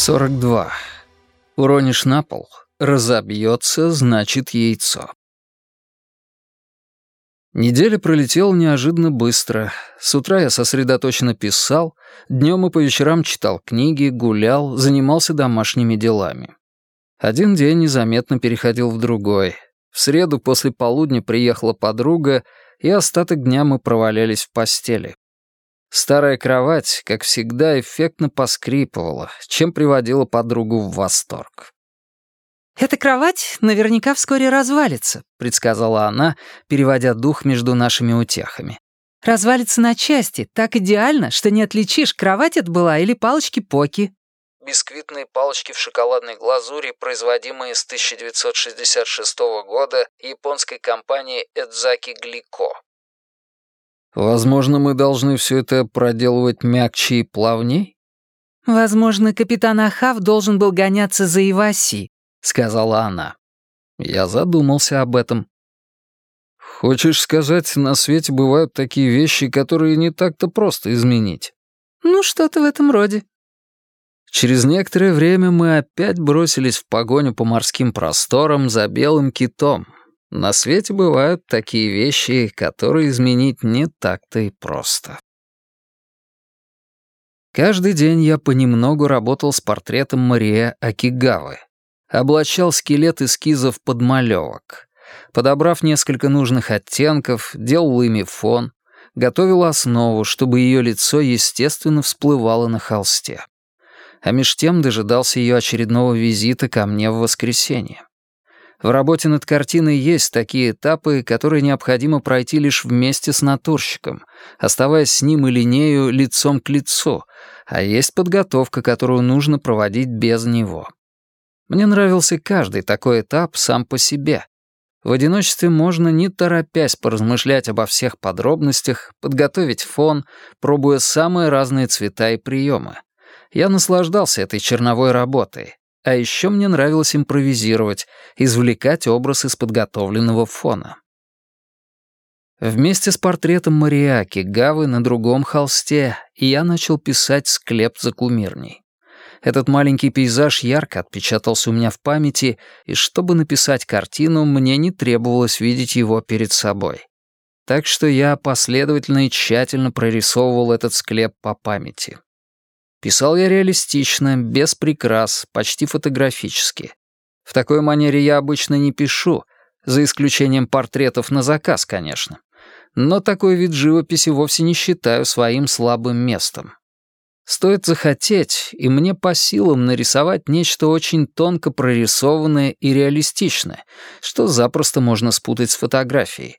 42. Уронишь на пол, разобьется, значит яйцо. Неделя пролетела неожиданно быстро. С утра я сосредоточенно писал, днем и по вечерам читал книги, гулял, занимался домашними делами. Один день незаметно переходил в другой. В среду после полудня приехала подруга, и остаток дня мы провалялись в постели. Старая кровать, как всегда, эффектно поскрипывала, чем приводила подругу в восторг. «Эта кровать наверняка вскоре развалится», — предсказала она, переводя дух между нашими утехами. «Развалится на части, так идеально, что не отличишь, кровать это была или палочки-поки». Бисквитные палочки в шоколадной глазури, производимые с 1966 года японской компанией Эдзаки Глико. Возможно, мы должны все это проделывать мягче и плавней? Возможно, капитан Ахав должен был гоняться за Иваси, сказала она. Я задумался об этом. Хочешь сказать, на свете бывают такие вещи, которые не так-то просто изменить? Ну, что-то в этом роде. Через некоторое время мы опять бросились в погоню по морским просторам за белым китом, на свете бывают такие вещи, которые изменить не так-то и просто. Каждый день я понемногу работал с портретом Мария Акигавы. Облачал скелет эскизов подмалевок. Подобрав несколько нужных оттенков, делал ими фон, готовил основу, чтобы ее лицо естественно всплывало на холсте. А меж тем дожидался ее очередного визита ко мне в воскресенье. В работе над картиной есть такие этапы, которые необходимо пройти лишь вместе с натурщиком, оставаясь с ним или нею лицом к лицу, а есть подготовка, которую нужно проводить без него. Мне нравился каждый такой этап сам по себе. В одиночестве можно, не торопясь, поразмышлять обо всех подробностях, подготовить фон, пробуя самые разные цвета и приемы. Я наслаждался этой черновой работой, а еще мне нравилось импровизировать, извлекать образ из подготовленного фона. Вместе с портретом Мариаки Гавы на другом холсте я начал писать склеп за кумирней. Этот маленький пейзаж ярко отпечатался у меня в памяти, и чтобы написать картину, мне не требовалось видеть его перед собой. Так что я последовательно и тщательно прорисовывал этот склеп по памяти. Писал я реалистично, без прикрас, почти фотографически. В такой манере я обычно не пишу, за исключением портретов на заказ, конечно. Но такой вид живописи вовсе не считаю своим слабым местом. Стоит захотеть, и мне по силам нарисовать нечто очень тонко прорисованное и реалистичное, что запросто можно спутать с фотографией.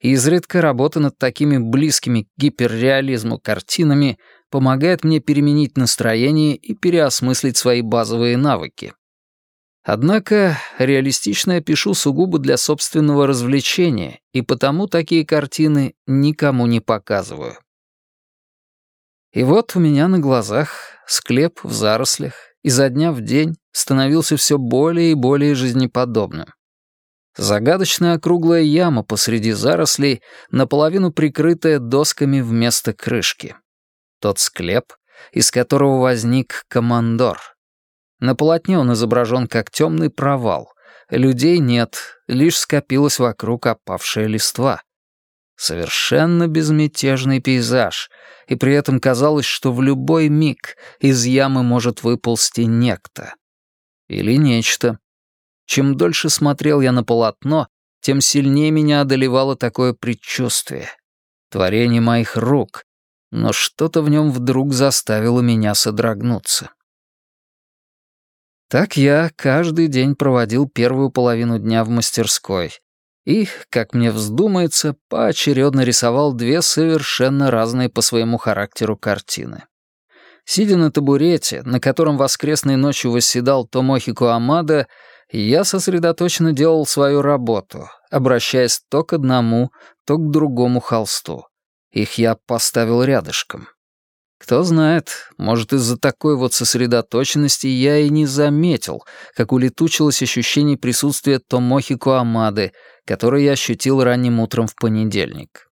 Изредка работа над такими близкими к гиперреализму картинами помогает мне переменить настроение и переосмыслить свои базовые навыки. Однако реалистично я пишу сугубо для собственного развлечения, и потому такие картины никому не показываю. И вот у меня на глазах склеп в зарослях изо дня в день становился все более и более жизнеподобным. Загадочная округлая яма посреди зарослей, наполовину прикрытая досками вместо крышки тот склеп, из которого возник командор. На полотне он изображен как темный провал. Людей нет, лишь скопилось вокруг опавшая листва. Совершенно безмятежный пейзаж, и при этом казалось, что в любой миг из ямы может выползти некто. Или нечто. Чем дольше смотрел я на полотно, тем сильнее меня одолевало такое предчувствие. Творение моих рук, но что-то в нем вдруг заставило меня содрогнуться. Так я каждый день проводил первую половину дня в мастерской и, как мне вздумается, поочередно рисовал две совершенно разные по своему характеру картины. Сидя на табурете, на котором воскресной ночью восседал Томохико Амада, я сосредоточенно делал свою работу, обращаясь то к одному, то к другому холсту. Их я поставил рядышком. Кто знает, может, из-за такой вот сосредоточенности я и не заметил, как улетучилось ощущение присутствия Томохико Амады, которое я ощутил ранним утром в понедельник.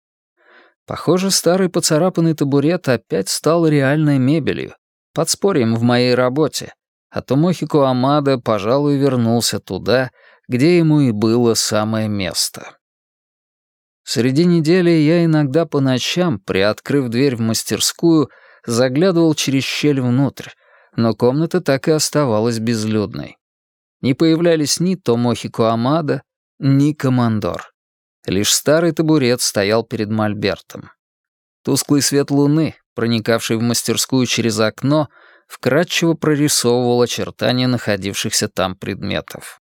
Похоже, старый поцарапанный табурет опять стал реальной мебелью, подспорьем в моей работе, а Томохико Амада, пожалуй, вернулся туда, где ему и было самое место. Среди недели я иногда по ночам, приоткрыв дверь в мастерскую, заглядывал через щель внутрь, но комната так и оставалась безлюдной. Не появлялись ни Томохико Амада, ни Командор. Лишь старый табурет стоял перед мольбертом. Тусклый свет луны, проникавший в мастерскую через окно, вкратчиво прорисовывал очертания находившихся там предметов.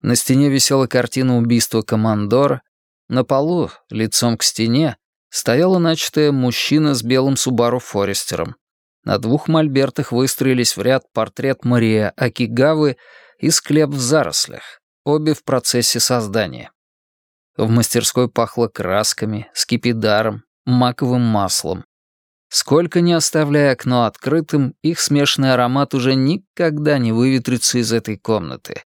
На стене висела картина убийства командора, на полу, лицом к стене, стояла начатая мужчина с белым Субару Форестером. На двух мольбертах выстроились в ряд портрет Мария Акигавы и склеп в зарослях, обе в процессе создания. В мастерской пахло красками, скипидаром, маковым маслом. Сколько не оставляя окно открытым, их смешанный аромат уже никогда не выветрится из этой комнаты.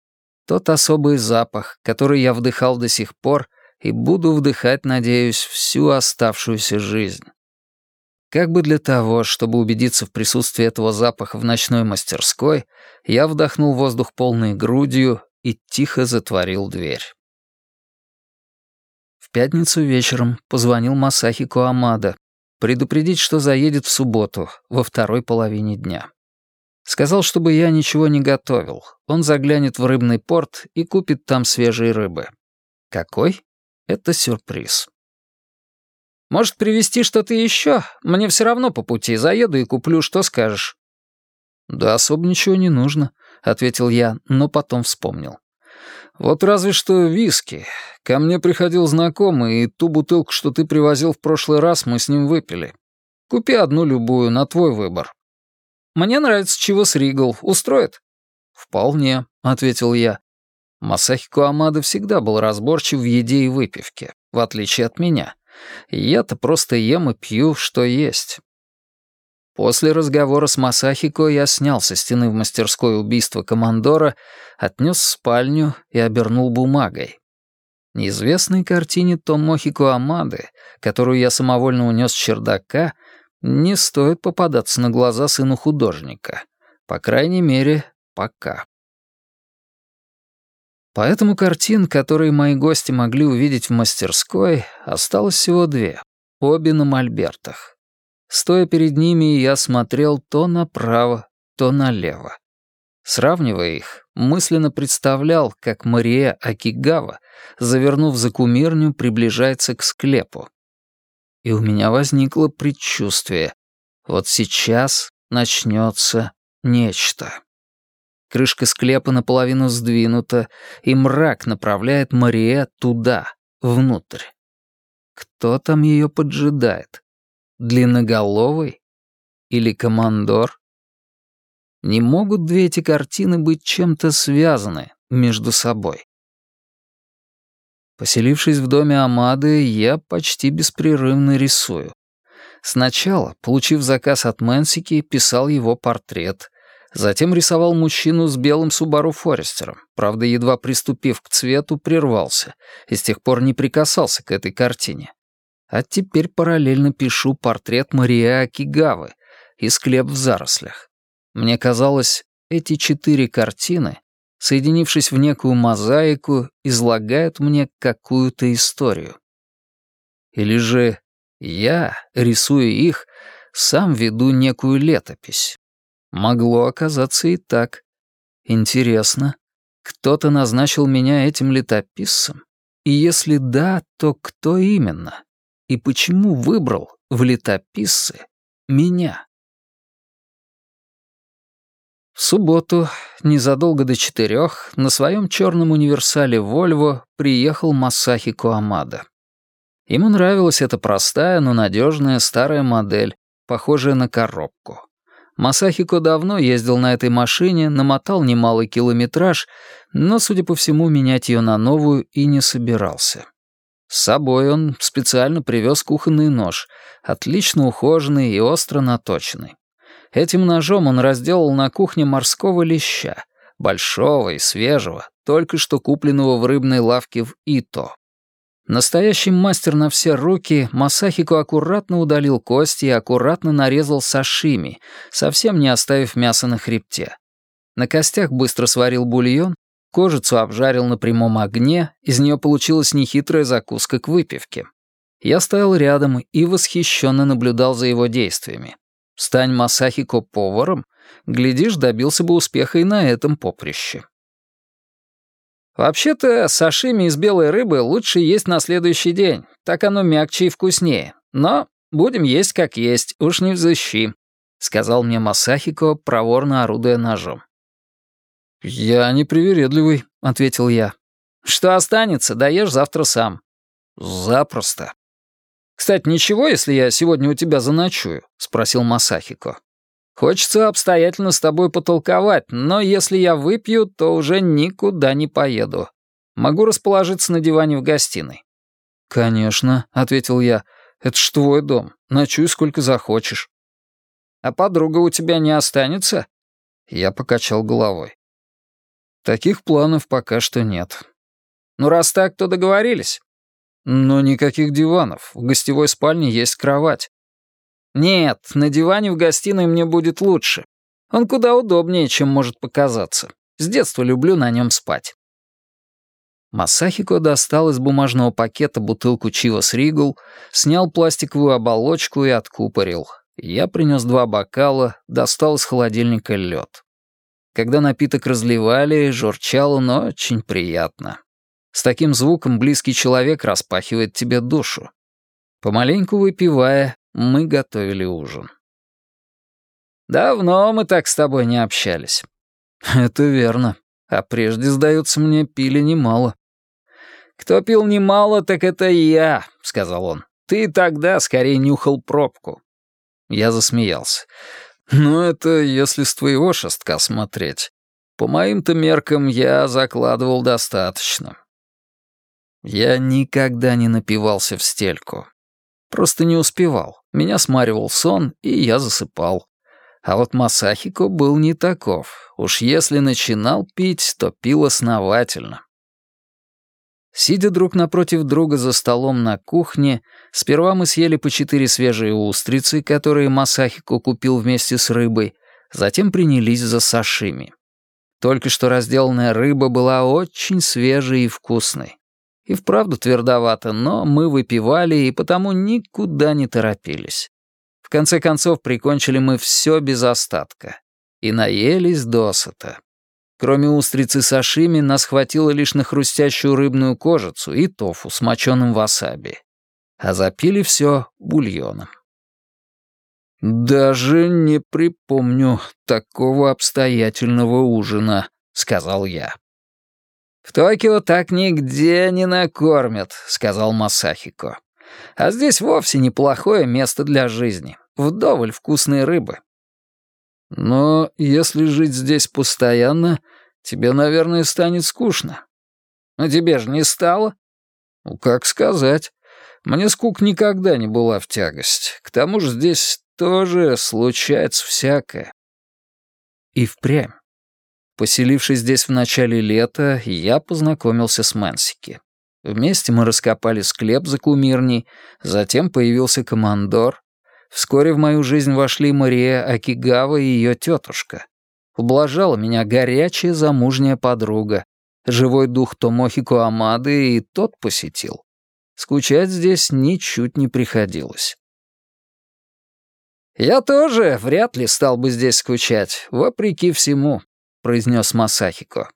Тот особый запах, который я вдыхал до сих пор и буду вдыхать, надеюсь, всю оставшуюся жизнь. Как бы для того, чтобы убедиться в присутствии этого запаха в ночной мастерской, я вдохнул воздух полной грудью и тихо затворил дверь. В пятницу вечером позвонил Масахи Коамада, предупредить, что заедет в субботу, во второй половине дня. Сказал, чтобы я ничего не готовил. Он заглянет в рыбный порт и купит там свежей рыбы. Какой? Это сюрприз. Может, привезти что-то еще? Мне все равно по пути. Заеду и куплю, что скажешь. Да особо ничего не нужно, ответил я, но потом вспомнил. Вот разве что виски. Ко мне приходил знакомый, и ту бутылку, что ты привозил в прошлый раз, мы с ним выпили. Купи одну любую, на твой выбор. Мне нравится чивос Ригл. Устроит?» «Вполне», — ответил я. Масахи Куамада всегда был разборчив в еде и выпивке, в отличие от меня. Я-то просто ем и пью, что есть. После разговора с Масахико я снял со стены в мастерской убийство командора, отнес в спальню и обернул бумагой. Неизвестной картине Томохико Амады, которую я самовольно унес с чердака, не стоит попадаться на глаза сыну художника. По крайней мере, пока. Поэтому картин, которые мои гости могли увидеть в мастерской, осталось всего две, обе на мольбертах. Стоя перед ними, я смотрел то направо, то налево. Сравнивая их, мысленно представлял, как Мария Акигава, завернув за кумирню, приближается к склепу и у меня возникло предчувствие. Вот сейчас начнется нечто. Крышка склепа наполовину сдвинута, и мрак направляет Мария туда, внутрь. Кто там ее поджидает? Длинноголовый? Или командор? Не могут две эти картины быть чем-то связаны между собой. Поселившись в доме Амады, я почти беспрерывно рисую. Сначала, получив заказ от Мэнсики, писал его портрет. Затем рисовал мужчину с белым Субару Форестером. Правда, едва приступив к цвету, прервался и с тех пор не прикасался к этой картине. А теперь параллельно пишу портрет Мария Акигавы и склеп в зарослях. Мне казалось, эти четыре картины соединившись в некую мозаику, излагают мне какую-то историю. Или же я, рисуя их, сам веду некую летопись. Могло оказаться и так. Интересно, кто-то назначил меня этим летописцем? И если да, то кто именно? И почему выбрал в летописце меня? В субботу, незадолго до четырех, на своем черном универсале «Вольво» приехал Масахи Куамада. Ему нравилась эта простая, но надежная старая модель, похожая на коробку. Масахико давно ездил на этой машине, намотал немалый километраж, но, судя по всему, менять ее на новую и не собирался. С собой он специально привез кухонный нож, отлично ухоженный и остро наточенный. Этим ножом он разделал на кухне морского леща, большого и свежего, только что купленного в рыбной лавке в Ито. Настоящий мастер на все руки, Масахико аккуратно удалил кости и аккуратно нарезал сашими, совсем не оставив мяса на хребте. На костях быстро сварил бульон, кожицу обжарил на прямом огне, из нее получилась нехитрая закуска к выпивке. Я стоял рядом и восхищенно наблюдал за его действиями. Стань Масахико поваром, глядишь, добился бы успеха и на этом поприще. Вообще-то, сашими из белой рыбы лучше есть на следующий день, так оно мягче и вкуснее. Но будем есть как есть, уж не взыщи», — сказал мне Масахико, проворно орудуя ножом. «Я не привередливый», — ответил я. «Что останется, доешь завтра сам». «Запросто». «Кстати, ничего, если я сегодня у тебя заночую?» — спросил Масахико. «Хочется обстоятельно с тобой потолковать, но если я выпью, то уже никуда не поеду. Могу расположиться на диване в гостиной». «Конечно», — ответил я. «Это ж твой дом. Ночуй сколько захочешь». «А подруга у тебя не останется?» Я покачал головой. Таких планов пока что нет. Ну, раз так, то договорились. Но никаких диванов. В гостевой спальне есть кровать. Нет, на диване в гостиной мне будет лучше. Он куда удобнее, чем может показаться. С детства люблю на нем спать. Масахико достал из бумажного пакета бутылку Чивас Ригл, снял пластиковую оболочку и откупорил. Я принес два бокала, достал из холодильника лед. Когда напиток разливали, журчал он очень приятно. С таким звуком близкий человек распахивает тебе душу. Помаленьку выпивая, мы готовили ужин. «Давно мы так с тобой не общались». «Это верно. А прежде, сдается мне, пили немало». «Кто пил немало, так это я», — сказал он. «Ты тогда скорее нюхал пробку». Я засмеялся. Ну, это если с твоего шестка смотреть. По моим-то меркам я закладывал достаточно. Я никогда не напивался в стельку. Просто не успевал. Меня смаривал сон, и я засыпал. А вот Масахико был не таков. Уж если начинал пить, то пил основательно. Сидя друг напротив друга за столом на кухне, сперва мы съели по четыре свежие устрицы, которые Масахико купил вместе с рыбой, затем принялись за сашими. Только что разделанная рыба была очень свежей и вкусной. И вправду твердовато, но мы выпивали и потому никуда не торопились. В конце концов, прикончили мы все без остатка. И наелись досыта. Кроме устрицы сашими, нас хватило лишь на хрустящую рыбную кожицу и тофу с моченым васаби. А запили все бульоном. «Даже не припомню такого обстоятельного ужина», — сказал я. «В Токио так нигде не накормят», — сказал Масахико. «А здесь вовсе неплохое место для жизни. Вдоволь вкусной рыбы. Но если жить здесь постоянно, тебе, наверное, станет скучно. Но тебе же не стало? Ну, как сказать. Мне скук никогда не была в тягость. К тому же здесь тоже случается всякое. И впрямь. Поселившись здесь в начале лета, я познакомился с Мэнсики. Вместе мы раскопали склеп за кумирней, затем появился командор, Вскоре в мою жизнь вошли Мария Акигава и ее тетушка. Ублажала меня горячая замужняя подруга. Живой дух Томохико Амады и тот посетил. Скучать здесь ничуть не приходилось. «Я тоже вряд ли стал бы здесь скучать, вопреки всему», — произнес Масахико.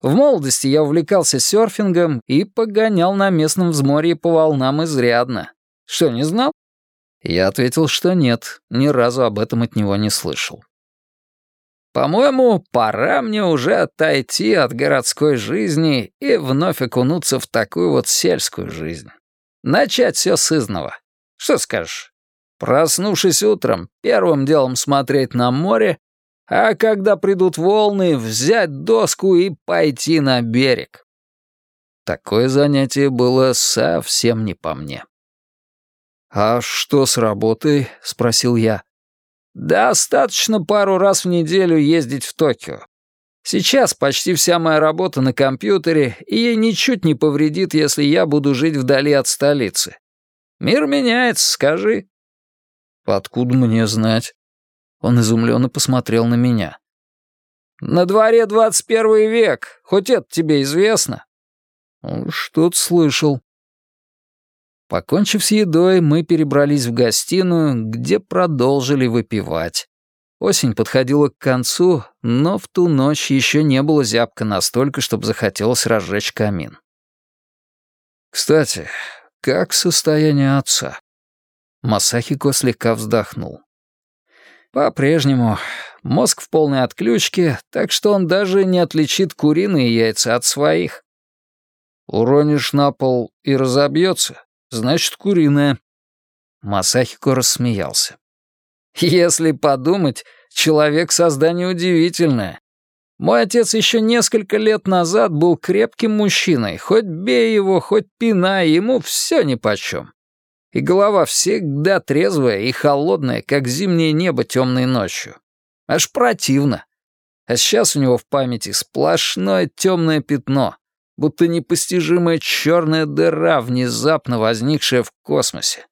«В молодости я увлекался серфингом и погонял на местном взморье по волнам изрядно. Что, не знал?» Я ответил, что нет, ни разу об этом от него не слышал. «По-моему, пора мне уже отойти от городской жизни и вновь окунуться в такую вот сельскую жизнь. Начать все с изного. Что скажешь? Проснувшись утром, первым делом смотреть на море, а когда придут волны, взять доску и пойти на берег». Такое занятие было совсем не по мне. «А что с работой?» — спросил я. «Достаточно пару раз в неделю ездить в Токио. Сейчас почти вся моя работа на компьютере, и ей ничуть не повредит, если я буду жить вдали от столицы. Мир меняется, скажи». «Откуда мне знать?» Он изумленно посмотрел на меня. На дворе двадцать первый век, хоть это тебе известно?» «Что-то слышал». Покончив с едой, мы перебрались в гостиную, где продолжили выпивать. Осень подходила к концу, но в ту ночь еще не было зябко настолько, чтобы захотелось разжечь камин. «Кстати, как состояние отца?» Масахико слегка вздохнул. «По-прежнему. Мозг в полной отключке, так что он даже не отличит куриные яйца от своих. Уронишь на пол и разобьется, значит, куриное». Масахико рассмеялся. Если подумать, человек — создание удивительное. Мой отец еще несколько лет назад был крепким мужчиной. Хоть бей его, хоть пинай, ему все нипочем. И голова всегда трезвая и холодная, как зимнее небо темной ночью. Аж противно. А сейчас у него в памяти сплошное темное пятно, будто непостижимая черная дыра, внезапно возникшая в космосе.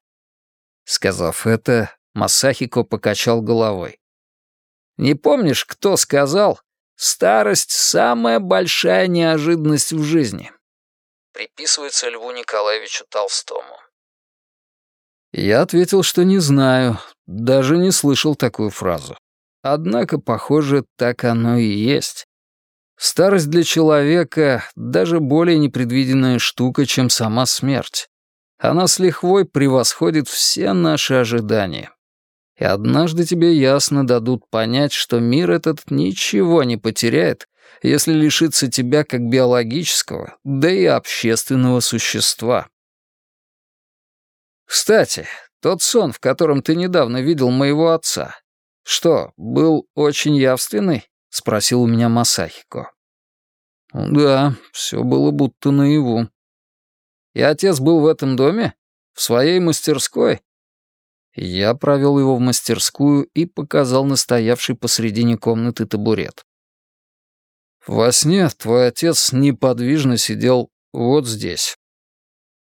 Сказав это, Масахико покачал головой. «Не помнишь, кто сказал, старость — самая большая неожиданность в жизни?» Приписывается Льву Николаевичу Толстому. Я ответил, что не знаю, даже не слышал такую фразу. Однако, похоже, так оно и есть. Старость для человека — даже более непредвиденная штука, чем сама смерть. Она с лихвой превосходит все наши ожидания и однажды тебе ясно дадут понять, что мир этот ничего не потеряет, если лишится тебя как биологического, да и общественного существа. Кстати, тот сон, в котором ты недавно видел моего отца, что, был очень явственный? — спросил у меня Масахико. «Да, все было будто наяву». «И отец был в этом доме? В своей мастерской?» Я провел его в мастерскую и показал настоявший посредине комнаты табурет. «Во сне твой отец неподвижно сидел вот здесь».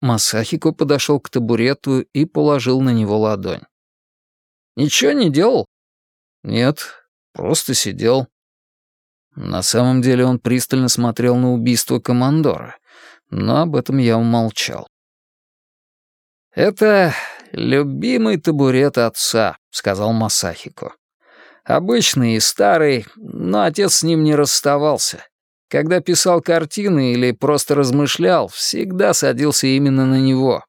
Масахико подошел к табурету и положил на него ладонь. «Ничего не делал?» «Нет, просто сидел». На самом деле он пристально смотрел на убийство командора, но об этом я умолчал. «Это любимый табурет отца», — сказал Масахико. «Обычный и старый, но отец с ним не расставался. Когда писал картины или просто размышлял, всегда садился именно на него».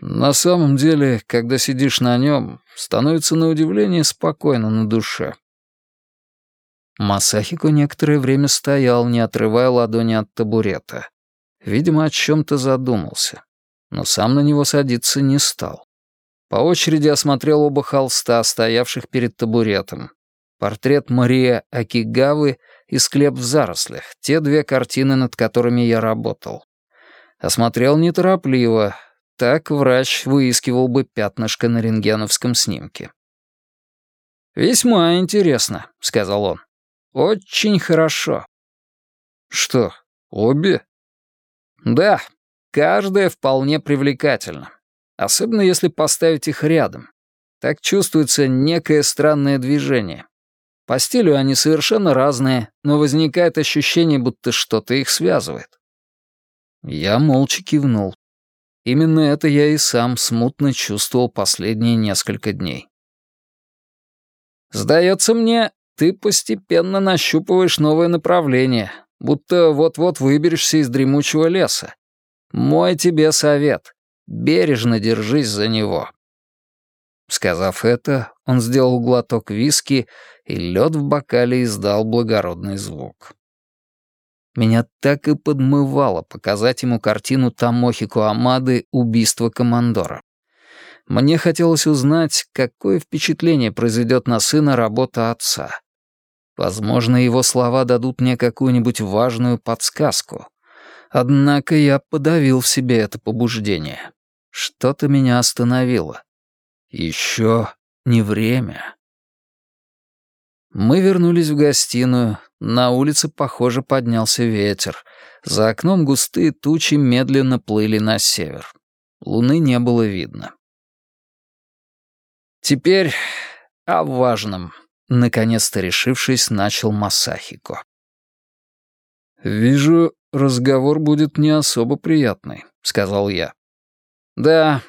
На самом деле, когда сидишь на нем, становится на удивление спокойно на душе. Масахико некоторое время стоял, не отрывая ладони от табурета. Видимо, о чем-то задумался но сам на него садиться не стал. По очереди осмотрел оба холста, стоявших перед табуретом. Портрет Мария Акигавы и склеп в зарослях, те две картины, над которыми я работал. Осмотрел неторопливо, так врач выискивал бы пятнышко на рентгеновском снимке. «Весьма интересно», — сказал он. «Очень хорошо». «Что, обе?» «Да, Каждая вполне привлекательна. Особенно если поставить их рядом. Так чувствуется некое странное движение. По стилю они совершенно разные, но возникает ощущение, будто что-то их связывает. Я молча кивнул. Именно это я и сам смутно чувствовал последние несколько дней. «Сдается мне, ты постепенно нащупываешь новое направление, будто вот-вот выберешься из дремучего леса. Мой тебе совет. Бережно держись за него». Сказав это, он сделал глоток виски, и лед в бокале издал благородный звук. Меня так и подмывало показать ему картину Тамохико Амады «Убийство командора». Мне хотелось узнать, какое впечатление произведет на сына работа отца. Возможно, его слова дадут мне какую-нибудь важную подсказку — Однако я подавил в себе это побуждение. Что-то меня остановило. Еще не время. Мы вернулись в гостиную. На улице, похоже, поднялся ветер. За окном густые тучи медленно плыли на север. Луны не было видно. Теперь о важном. Наконец-то решившись, начал Масахико. «Вижу, разговор будет не особо приятный», — сказал я. «Да,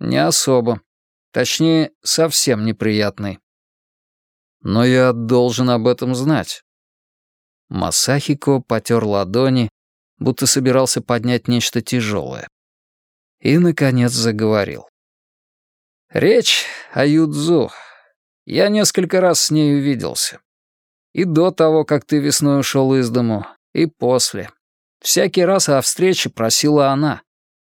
не особо. Точнее, совсем неприятный. Но я должен об этом знать». Масахико потер ладони, будто собирался поднять нечто тяжелое. И, наконец, заговорил. «Речь о Юдзу. Я несколько раз с ней увиделся. И до того, как ты весной ушел из дому, и после. Всякий раз о встрече просила она.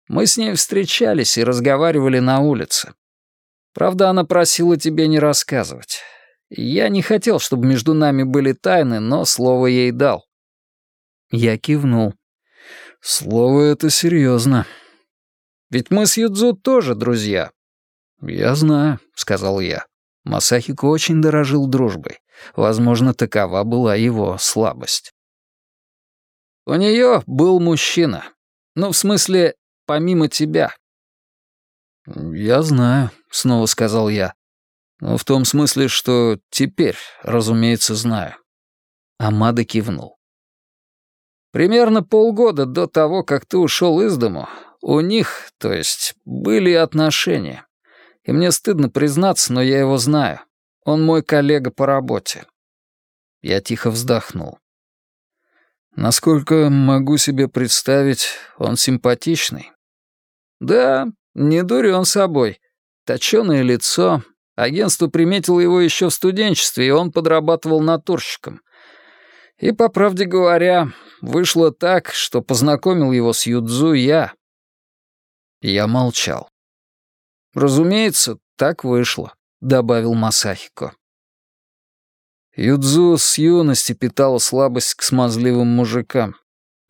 Мы с ней встречались и разговаривали на улице. Правда, она просила тебе не рассказывать. Я не хотел, чтобы между нами были тайны, но слово ей дал. Я кивнул. Слово это серьезно. Ведь мы с Юдзу тоже друзья. Я знаю, сказал я. Масахико очень дорожил дружбой. Возможно, такова была его слабость. У нее был мужчина. Ну, в смысле, помимо тебя. «Я знаю», — снова сказал я. «Но в том смысле, что теперь, разумеется, знаю». Амада кивнул. «Примерно полгода до того, как ты ушел из дому, у них, то есть, были отношения. И мне стыдно признаться, но я его знаю. Он мой коллега по работе». Я тихо вздохнул. Насколько могу себе представить, он симпатичный. Да, не дурен собой. Точёное лицо. Агентство приметило его еще в студенчестве, и он подрабатывал натурщиком. И, по правде говоря, вышло так, что познакомил его с Юдзу я. Я молчал. «Разумеется, так вышло», — добавил Масахико. Юдзу с юности питала слабость к смазливым мужикам.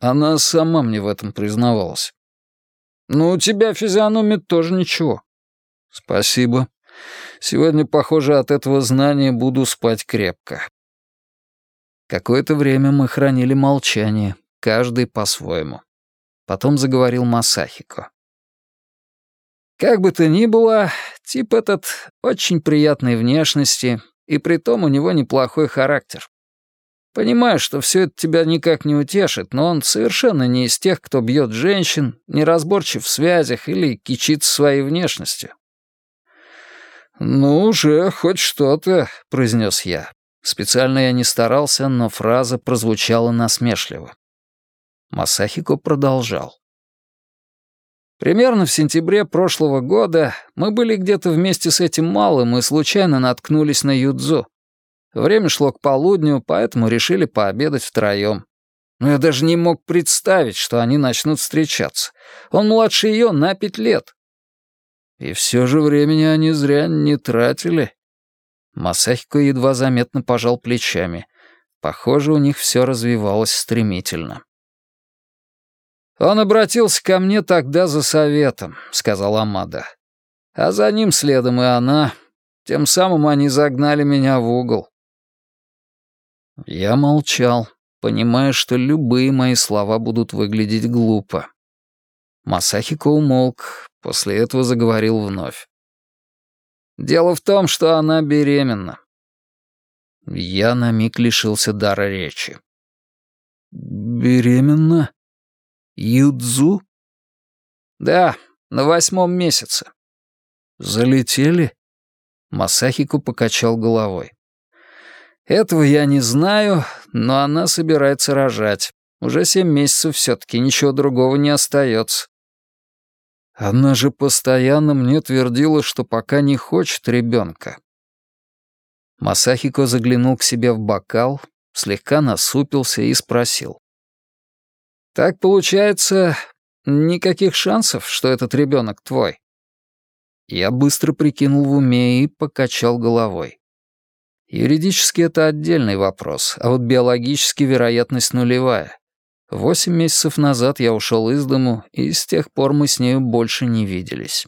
Она сама мне в этом признавалась. «Ну, у тебя физиономия тоже ничего». «Спасибо. Сегодня, похоже, от этого знания буду спать крепко». Какое-то время мы хранили молчание, каждый по-своему. Потом заговорил Масахико. «Как бы то ни было, тип этот очень приятной внешности, и притом у него неплохой характер. Понимаю, что все это тебя никак не утешит, но он совершенно не из тех, кто бьет женщин, неразборчив в связях или кичится своей внешностью. «Ну, уже хоть что-то», — произнес я. Специально я не старался, но фраза прозвучала насмешливо. Масахико продолжал. Примерно в сентябре прошлого года мы были где-то вместе с этим малым и случайно наткнулись на Юдзу. Время шло к полудню, поэтому решили пообедать втроем. Но я даже не мог представить, что они начнут встречаться. Он младше ее на пять лет. И все же времени они зря не тратили. Масахико едва заметно пожал плечами. Похоже, у них все развивалось стремительно. «Он обратился ко мне тогда за советом», — сказал Амада. «А за ним следом и она. Тем самым они загнали меня в угол». Я молчал, понимая, что любые мои слова будут выглядеть глупо. Масахико умолк, после этого заговорил вновь. «Дело в том, что она беременна». Я на миг лишился дара речи. «Беременна?» Юдзу? Да, на восьмом месяце. Залетели? Масахико покачал головой. Этого я не знаю, но она собирается рожать. Уже семь месяцев все-таки, ничего другого не остается. Она же постоянно мне твердила, что пока не хочет ребенка. Масахико заглянул к себе в бокал, слегка насупился и спросил. Так получается, никаких шансов, что этот ребенок твой. Я быстро прикинул в уме и покачал головой. Юридически это отдельный вопрос, а вот биологически вероятность нулевая. Восемь месяцев назад я ушел из дому, и с тех пор мы с нею больше не виделись.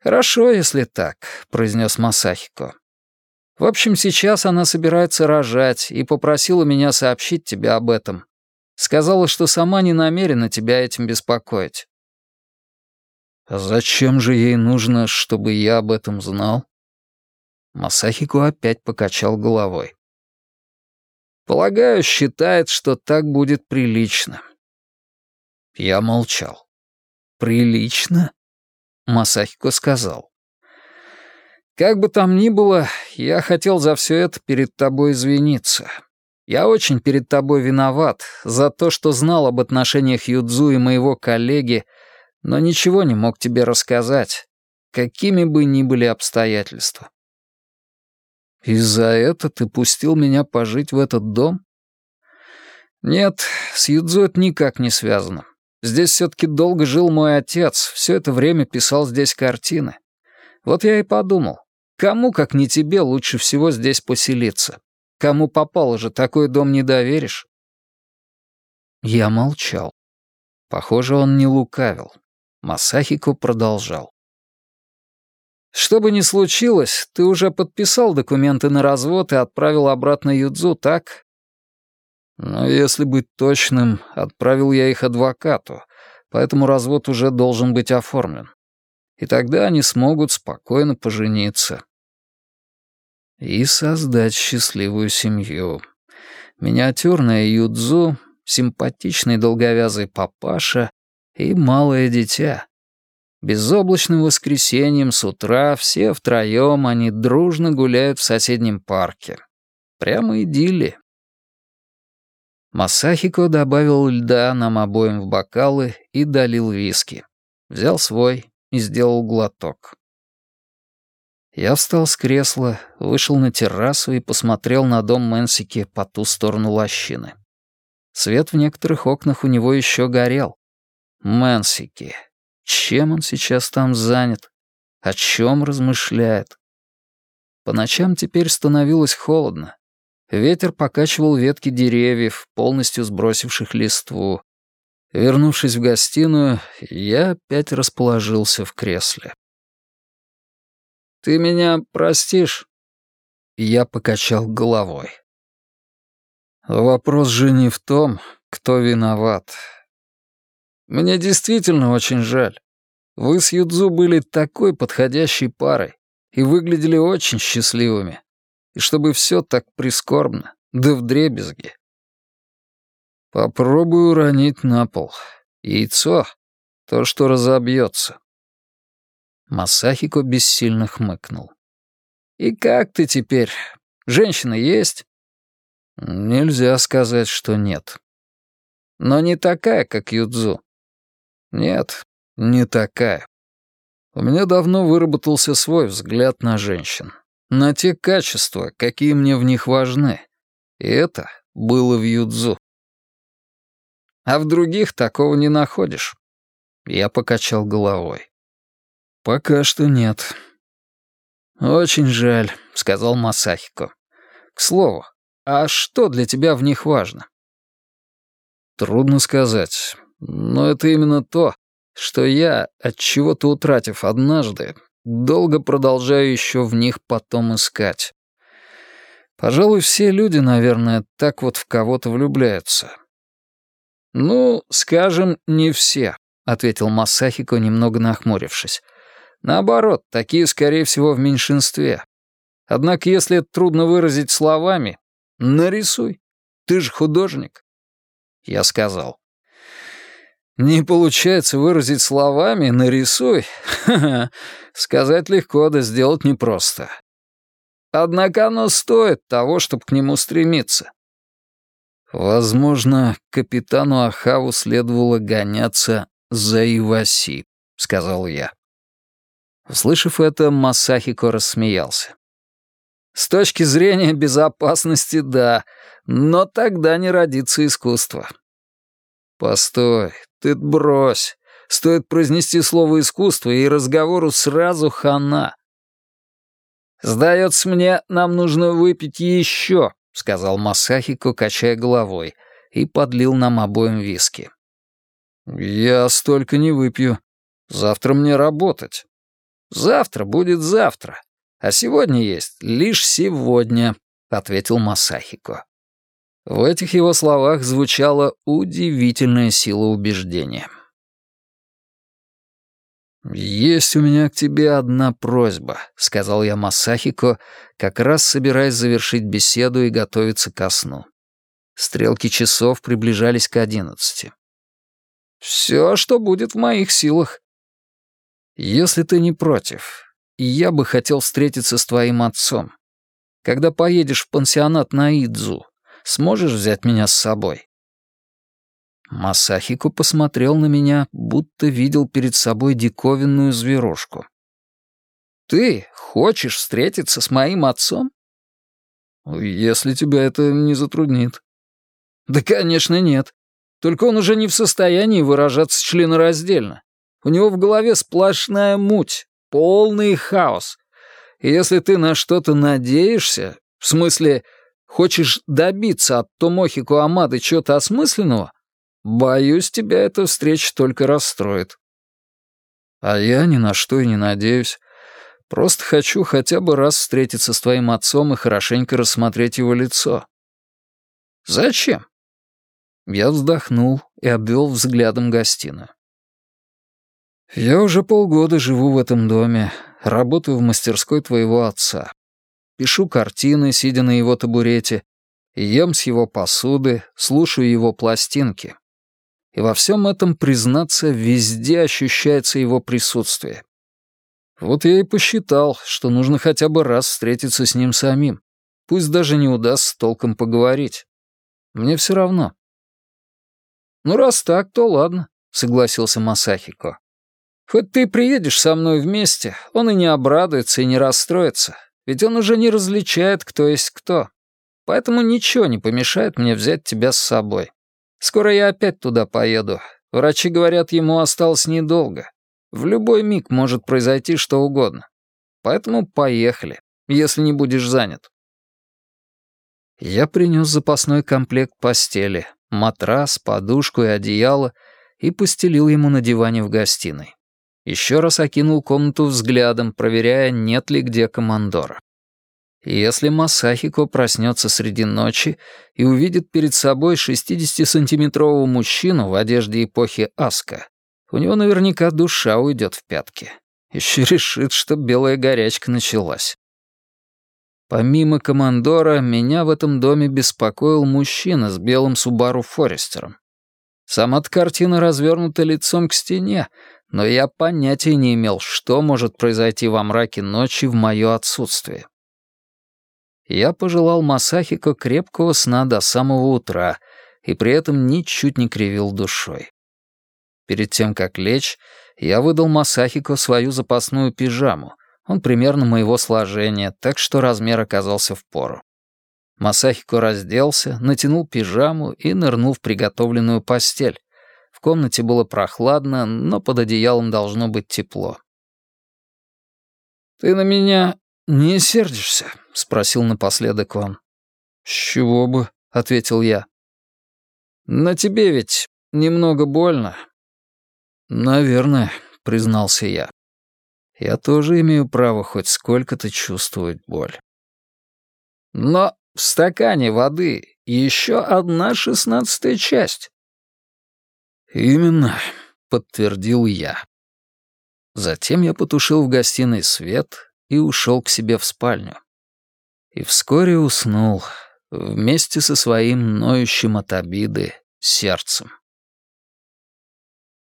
«Хорошо, если так», — произнес Масахико. «В общем, сейчас она собирается рожать и попросила меня сообщить тебе об этом. Сказала, что сама не намерена тебя этим беспокоить. А зачем же ей нужно, чтобы я об этом знал? Масахико опять покачал головой. «Полагаю, считает, что так будет прилично». Я молчал. «Прилично?» Масахико сказал. «Как бы там ни было, я хотел за все это перед тобой извиниться. Я очень перед тобой виноват за то, что знал об отношениях Юдзу и моего коллеги, но ничего не мог тебе рассказать, какими бы ни были обстоятельства. И за это ты пустил меня пожить в этот дом? Нет, с Юдзу это никак не связано. Здесь все-таки долго жил мой отец, все это время писал здесь картины. Вот я и подумал, кому, как не тебе, лучше всего здесь поселиться? Кому попало же, такой дом не доверишь? Я молчал. Похоже, он не лукавил. Масахико продолжал. «Что бы ни случилось, ты уже подписал документы на развод и отправил обратно Юдзу, так?» «Но если быть точным, отправил я их адвокату, поэтому развод уже должен быть оформлен. И тогда они смогут спокойно пожениться. И создать счастливую семью. Миниатюрная Юдзу, симпатичный долговязый папаша и малое дитя. Безоблачным воскресеньем с утра все втроем они дружно гуляют в соседнем парке. Прямо идиллия. Масахико добавил льда нам обоим в бокалы и долил виски. Взял свой и сделал глоток. Я встал с кресла, вышел на террасу и посмотрел на дом Мэнсики по ту сторону лощины. Свет в некоторых окнах у него еще горел. Мэнсики. Чем он сейчас там занят? О чем размышляет? По ночам теперь становилось холодно. Ветер покачивал ветки деревьев, полностью сбросивших листву. Вернувшись в гостиную, я опять расположился в кресле. «Ты меня простишь?» Я покачал головой. «Вопрос же не в том, кто виноват. Мне действительно очень жаль. Вы с Юдзу были такой подходящей парой и выглядели очень счастливыми. И чтобы все так прискорбно, да вдребезги. Попробую уронить на пол. Яйцо — то, что разобьется. Масахико бессильно хмыкнул. «И как ты теперь? Женщина есть?» «Нельзя сказать, что нет». «Но не такая, как Юдзу». «Нет, не такая. У меня давно выработался свой взгляд на женщин на те качества, какие мне в них важны. И это было в юдзу. А в других такого не находишь. Я покачал головой. Пока что нет. Очень жаль, сказал Масахико. К слову, а что для тебя в них важно? Трудно сказать, но это именно то, что я, от чего-то утратив однажды, долго продолжаю еще в них потом искать. Пожалуй, все люди, наверное, так вот в кого-то влюбляются. «Ну, скажем, не все», — ответил Масахико, немного нахмурившись. «Наоборот, такие, скорее всего, в меньшинстве. Однако, если это трудно выразить словами, нарисуй. Ты же художник». Я сказал. Не получается выразить словами, нарисуй. Сказать легко, да сделать непросто. Однако оно стоит того, чтобы к нему стремиться. Возможно, капитану Ахаву следовало гоняться за Иваси, сказал я. Услышав это, Масахико рассмеялся. С точки зрения безопасности, да, но тогда не родится искусство. Постой, ты брось. Стоит произнести слово «искусство», и разговору сразу хана. «Сдается мне, нам нужно выпить еще», — сказал Масахико, качая головой, и подлил нам обоим виски. «Я столько не выпью. Завтра мне работать». «Завтра будет завтра, а сегодня есть лишь сегодня», — ответил Масахико. В этих его словах звучала удивительная сила убеждения. «Есть у меня к тебе одна просьба», — сказал я Масахико, как раз собираясь завершить беседу и готовиться ко сну. Стрелки часов приближались к одиннадцати. «Все, что будет в моих силах». «Если ты не против, я бы хотел встретиться с твоим отцом. Когда поедешь в пансионат на Идзу, сможешь взять меня с собой?» Масахико посмотрел на меня, будто видел перед собой диковинную зверушку. «Ты хочешь встретиться с моим отцом?» «Если тебя это не затруднит». «Да, конечно, нет. Только он уже не в состоянии выражаться членораздельно. У него в голове сплошная муть, полный хаос. И если ты на что-то надеешься, в смысле, хочешь добиться от Томохи Куамады чего-то осмысленного, Боюсь, тебя эта встреча только расстроит. А я ни на что и не надеюсь. Просто хочу хотя бы раз встретиться с твоим отцом и хорошенько рассмотреть его лицо. Зачем? Я вздохнул и обвел взглядом гостиную. Я уже полгода живу в этом доме, работаю в мастерской твоего отца. Пишу картины, сидя на его табурете, ем с его посуды, слушаю его пластинки и во всем этом, признаться, везде ощущается его присутствие. Вот я и посчитал, что нужно хотя бы раз встретиться с ним самим, пусть даже не удастся толком поговорить. Мне все равно. «Ну, раз так, то ладно», — согласился Масахико. «Хоть ты приедешь со мной вместе, он и не обрадуется, и не расстроится, ведь он уже не различает, кто есть кто. Поэтому ничего не помешает мне взять тебя с собой. Скоро я опять туда поеду. Врачи говорят, ему осталось недолго. В любой миг может произойти что угодно. Поэтому поехали, если не будешь занят. Я принес запасной комплект постели, матрас, подушку и одеяло и постелил ему на диване в гостиной. Еще раз окинул комнату взглядом, проверяя, нет ли где командора. Если Масахико проснется среди ночи и увидит перед собой 60-сантиметрового мужчину в одежде эпохи Аска, у него наверняка душа уйдет в пятки. Еще решит, что белая горячка началась. Помимо командора, меня в этом доме беспокоил мужчина с белым Субару Форестером. Сама-то картина развернута лицом к стене, но я понятия не имел, что может произойти во мраке ночи в мое отсутствие я пожелал Масахико крепкого сна до самого утра и при этом ничуть не кривил душой. Перед тем, как лечь, я выдал Масахико свою запасную пижаму. Он примерно моего сложения, так что размер оказался в пору. Масахико разделся, натянул пижаму и нырнул в приготовленную постель. В комнате было прохладно, но под одеялом должно быть тепло. «Ты на меня «Не сердишься?» — спросил напоследок он. «С чего бы?» — ответил я. «На тебе ведь немного больно». «Наверное», — признался я. «Я тоже имею право хоть сколько-то чувствовать боль». «Но в стакане воды еще одна шестнадцатая часть». «Именно», — подтвердил я. Затем я потушил в гостиной свет и ушел к себе в спальню. И вскоре уснул вместе со своим ноющим от обиды сердцем.